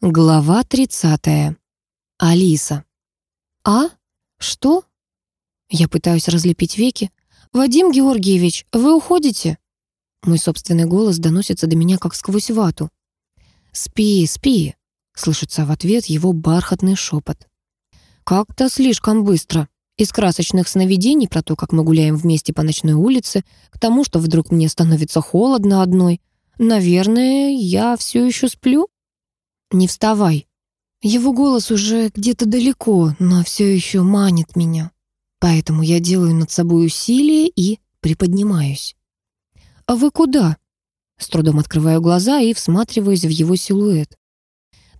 Глава 30. Алиса. «А? Что?» Я пытаюсь разлепить веки. «Вадим Георгиевич, вы уходите?» Мой собственный голос доносится до меня как сквозь вату. «Спи, спи», — слышится в ответ его бархатный шепот. «Как-то слишком быстро. Из красочных сновидений про то, как мы гуляем вместе по ночной улице, к тому, что вдруг мне становится холодно одной. Наверное, я все еще сплю?» «Не вставай». Его голос уже где-то далеко, но все еще манит меня. Поэтому я делаю над собой усилие и приподнимаюсь. «А вы куда?» С трудом открываю глаза и всматриваюсь в его силуэт.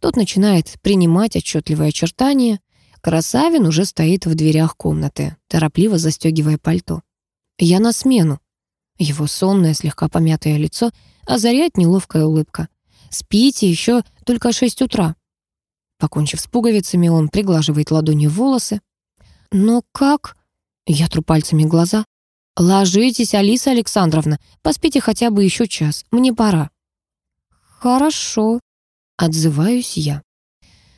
Тот начинает принимать отчетливые очертания. Красавин уже стоит в дверях комнаты, торопливо застегивая пальто. Я на смену. Его сонное, слегка помятое лицо озаряет неловкая улыбка. Спите еще только шесть утра». Покончив с пуговицами, он приглаживает ладонью волосы. «Но как?» Я тру пальцами глаза. «Ложитесь, Алиса Александровна, поспите хотя бы еще час, мне пора». «Хорошо», — отзываюсь я.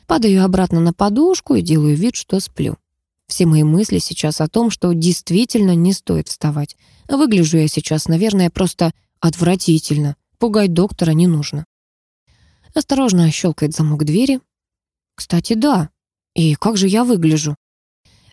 Падаю обратно на подушку и делаю вид, что сплю. Все мои мысли сейчас о том, что действительно не стоит вставать. Выгляжу я сейчас, наверное, просто отвратительно. Пугать доктора не нужно. Осторожно щелкает замок двери. Кстати, да. И как же я выгляжу?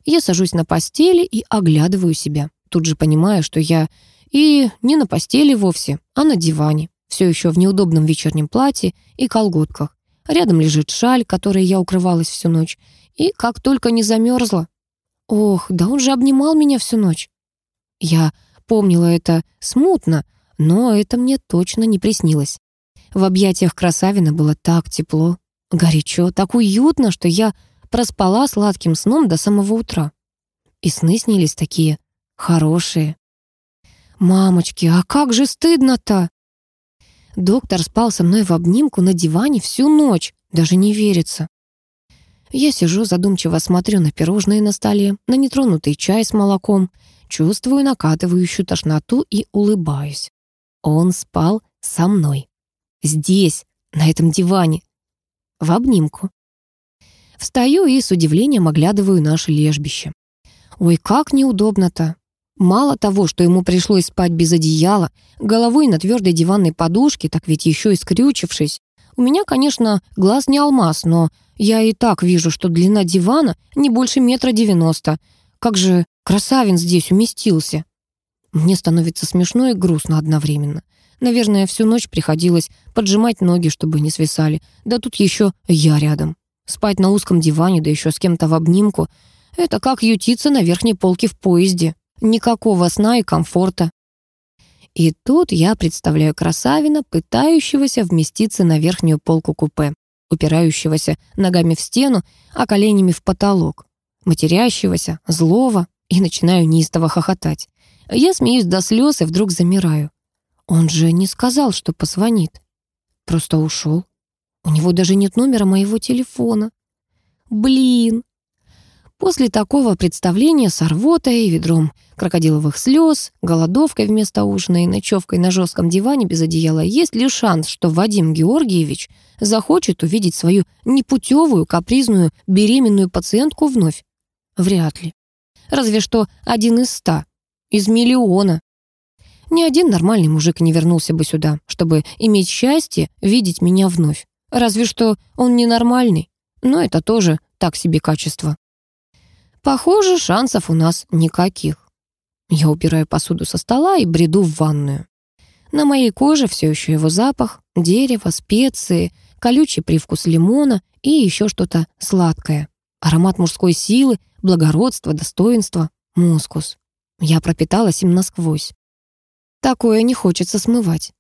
Я сажусь на постели и оглядываю себя. Тут же понимаю, что я и не на постели вовсе, а на диване. Все еще в неудобном вечернем платье и колготках. Рядом лежит шаль, которой я укрывалась всю ночь. И как только не замерзла. Ох, да он же обнимал меня всю ночь. Я помнила это смутно, но это мне точно не приснилось. В объятиях красавина было так тепло, горячо, так уютно, что я проспала сладким сном до самого утра. И сны снились такие хорошие. «Мамочки, а как же стыдно-то!» Доктор спал со мной в обнимку на диване всю ночь, даже не верится. Я сижу, задумчиво смотрю на пирожные на столе, на нетронутый чай с молоком, чувствую накатывающую тошноту и улыбаюсь. Он спал со мной. Здесь, на этом диване. В обнимку. Встаю и с удивлением оглядываю наше лежбище. Ой, как неудобно-то. Мало того, что ему пришлось спать без одеяла, головой на твердой диванной подушке, так ведь еще и скрючившись. У меня, конечно, глаз не алмаз, но я и так вижу, что длина дивана не больше метра девяносто. Как же красавин здесь уместился. Мне становится смешно и грустно одновременно. Наверное, всю ночь приходилось поджимать ноги, чтобы не свисали. Да тут еще я рядом. Спать на узком диване, да еще с кем-то в обнимку — это как ютиться на верхней полке в поезде. Никакого сна и комфорта. И тут я представляю красавина, пытающегося вместиться на верхнюю полку купе, упирающегося ногами в стену, а коленями в потолок, матерящегося, злого, и начинаю неистово хохотать. Я смеюсь до слез и вдруг замираю. Он же не сказал, что позвонит. Просто ушел. У него даже нет номера моего телефона. Блин. После такого представления с рвотой, ведром крокодиловых слез, голодовкой вместо ужина и ночевкой на жестком диване без одеяла есть ли шанс, что Вадим Георгиевич захочет увидеть свою непутевую, капризную, беременную пациентку вновь? Вряд ли. Разве что один из ста, из миллиона. Ни один нормальный мужик не вернулся бы сюда, чтобы иметь счастье видеть меня вновь. Разве что он ненормальный, но это тоже так себе качество. Похоже, шансов у нас никаких. Я убираю посуду со стола и бреду в ванную. На моей коже все еще его запах, дерево, специи, колючий привкус лимона и еще что-то сладкое. Аромат мужской силы, благородства, достоинства, мускус. Я пропиталась им насквозь. Такое не хочется смывать.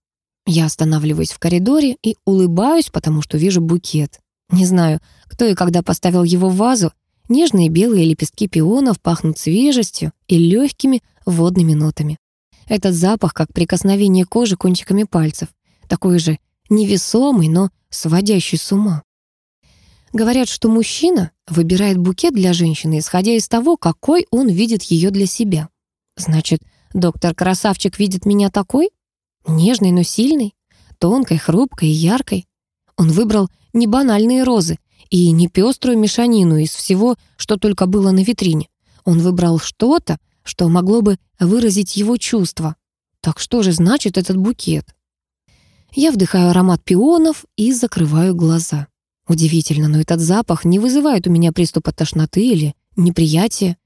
Я останавливаюсь в коридоре и улыбаюсь, потому что вижу букет. Не знаю, кто и когда поставил его в вазу. Нежные белые лепестки пионов пахнут свежестью и легкими водными нотами. Этот запах, как прикосновение кожи кончиками пальцев. Такой же невесомый, но сводящий с ума. Говорят, что мужчина выбирает букет для женщины, исходя из того, какой он видит ее для себя. Значит, Доктор Красавчик видит меня такой? Нежной, но сильной, тонкой, хрупкой и яркой. Он выбрал не банальные розы и не пеструю мешанину из всего, что только было на витрине. Он выбрал что-то, что могло бы выразить его чувства. Так что же значит этот букет? Я вдыхаю аромат пионов и закрываю глаза. Удивительно, но этот запах не вызывает у меня приступа тошноты или неприятия.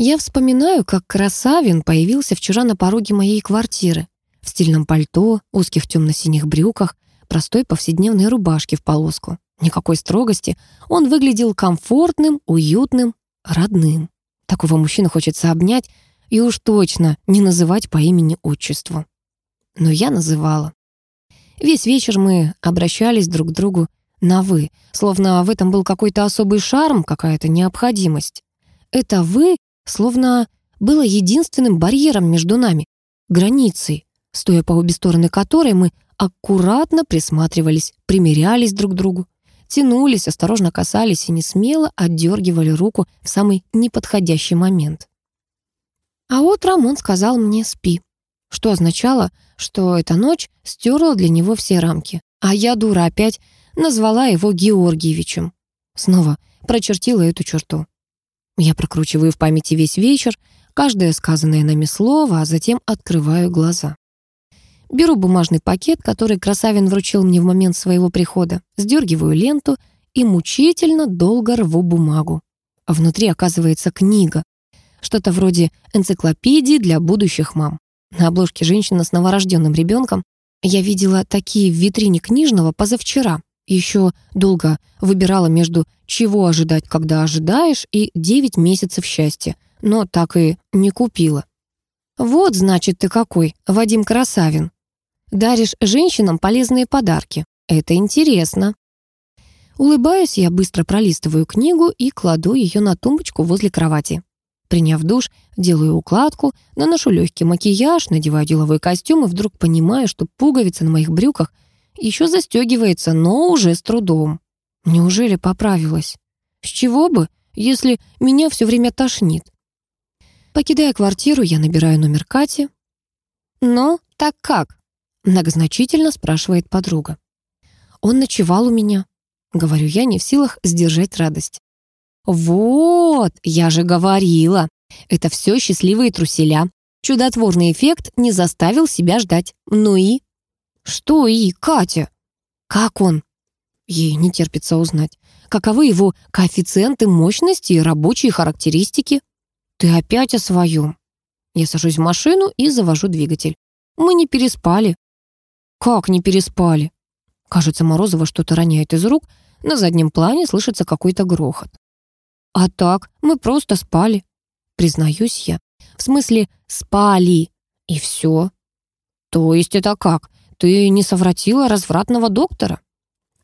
Я вспоминаю, как Красавин появился вчера на пороге моей квартиры. В стильном пальто, узких темно-синих брюках, простой повседневной рубашке в полоску. Никакой строгости. Он выглядел комфортным, уютным, родным. Такого мужчину хочется обнять и уж точно не называть по имени-отчеству. Но я называла. Весь вечер мы обращались друг к другу на «вы», словно в этом был какой-то особый шарм, какая-то необходимость. Это «вы» словно было единственным барьером между нами, границей, стоя по обе стороны которой мы аккуратно присматривались, примерялись друг к другу, тянулись, осторожно касались и не смело отдергивали руку в самый неподходящий момент. А утром он сказал мне «спи», что означало, что эта ночь стерла для него все рамки, а я, дура, опять назвала его Георгиевичем. Снова прочертила эту черту. Я прокручиваю в памяти весь вечер, каждое сказанное нами слово, а затем открываю глаза. Беру бумажный пакет, который Красавин вручил мне в момент своего прихода, сдергиваю ленту и мучительно долго рву бумагу. А внутри оказывается книга. Что-то вроде энциклопедии для будущих мам. На обложке женщина с новорожденным ребенком. Я видела такие в витрине книжного позавчера. Еще долго выбирала между «Чего ожидать, когда ожидаешь» и «Девять месяцев счастья», но так и не купила. «Вот, значит, ты какой, Вадим Красавин. Даришь женщинам полезные подарки. Это интересно». Улыбаюсь, я быстро пролистываю книгу и кладу ее на тумбочку возле кровати. Приняв душ, делаю укладку, наношу легкий макияж, надеваю деловой костюм и вдруг понимаю, что пуговица на моих брюках — еще застегивается, но уже с трудом. Неужели поправилась? С чего бы, если меня все время тошнит? Покидая квартиру, я набираю номер Кати. «Ну, так как?» — многозначительно спрашивает подруга. «Он ночевал у меня», — говорю я, не в силах сдержать радость. «Вот, я же говорила, это все счастливые труселя. Чудотворный эффект не заставил себя ждать. Ну и...» «Что и, Катя?» «Как он?» Ей не терпится узнать. Каковы его коэффициенты мощности и рабочие характеристики? Ты опять о своем. Я сажусь в машину и завожу двигатель. Мы не переспали. Как не переспали? Кажется, Морозова что-то роняет из рук. На заднем плане слышится какой-то грохот. А так, мы просто спали. Признаюсь я. В смысле, спали. И все. То есть это как? Ты не совратила развратного доктора?»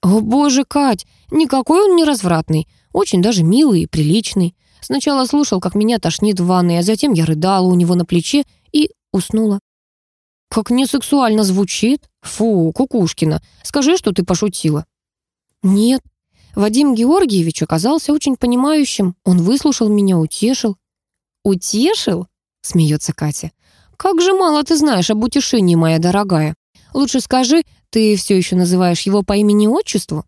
«О боже, Кать, никакой он не развратный, очень даже милый и приличный. Сначала слушал, как меня тошнит в ванной, а затем я рыдала у него на плече и уснула». «Как несексуально звучит? Фу, Кукушкина, скажи, что ты пошутила». «Нет, Вадим Георгиевич оказался очень понимающим. Он выслушал меня, утешил». «Утешил?» — смеется Катя. «Как же мало ты знаешь об утешении, моя дорогая. Лучше скажи, ты все еще называешь его по имени-отчеству?»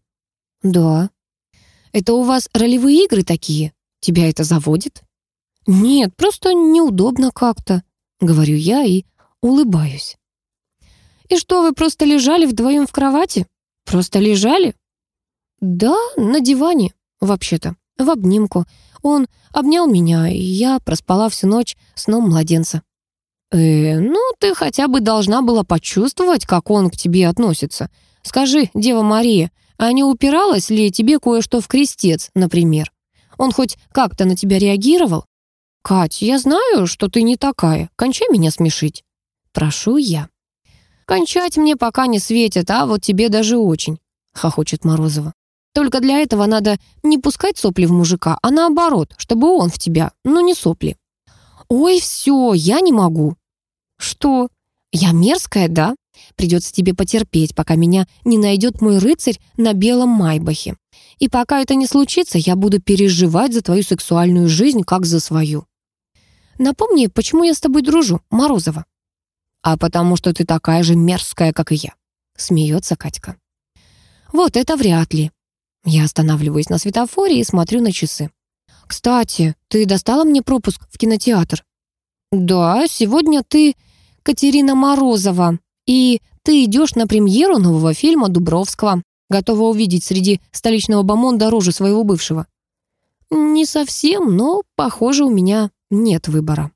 «Да». «Это у вас ролевые игры такие? Тебя это заводит?» «Нет, просто неудобно как-то», — говорю я и улыбаюсь. «И что, вы просто лежали вдвоем в кровати? Просто лежали?» «Да, на диване, вообще-то, в обнимку. Он обнял меня, и я проспала всю ночь сном младенца». «Э, ну, ты хотя бы должна была почувствовать, как он к тебе относится. Скажи, Дева Мария, а не упиралась ли тебе кое-что в крестец, например? Он хоть как-то на тебя реагировал? Кать, я знаю, что ты не такая. Кончай меня смешить. Прошу я. Кончать мне пока не светит, а вот тебе даже очень, хохочет Морозова. Только для этого надо не пускать сопли в мужика, а наоборот, чтобы он в тебя, ну не сопли. «Ой, все, я не могу». «Что? Я мерзкая, да? Придется тебе потерпеть, пока меня не найдет мой рыцарь на белом майбахе. И пока это не случится, я буду переживать за твою сексуальную жизнь, как за свою. Напомни, почему я с тобой дружу, Морозова?» «А потому что ты такая же мерзкая, как и я», — смеется Катька. Вот это вряд ли. Я останавливаюсь на светофоре и смотрю на часы. «Кстати, ты достала мне пропуск в кинотеатр?» «Да, сегодня ты Катерина Морозова, и ты идешь на премьеру нового фильма Дубровского. Готова увидеть среди столичного бомонда рожу своего бывшего?» «Не совсем, но, похоже, у меня нет выбора».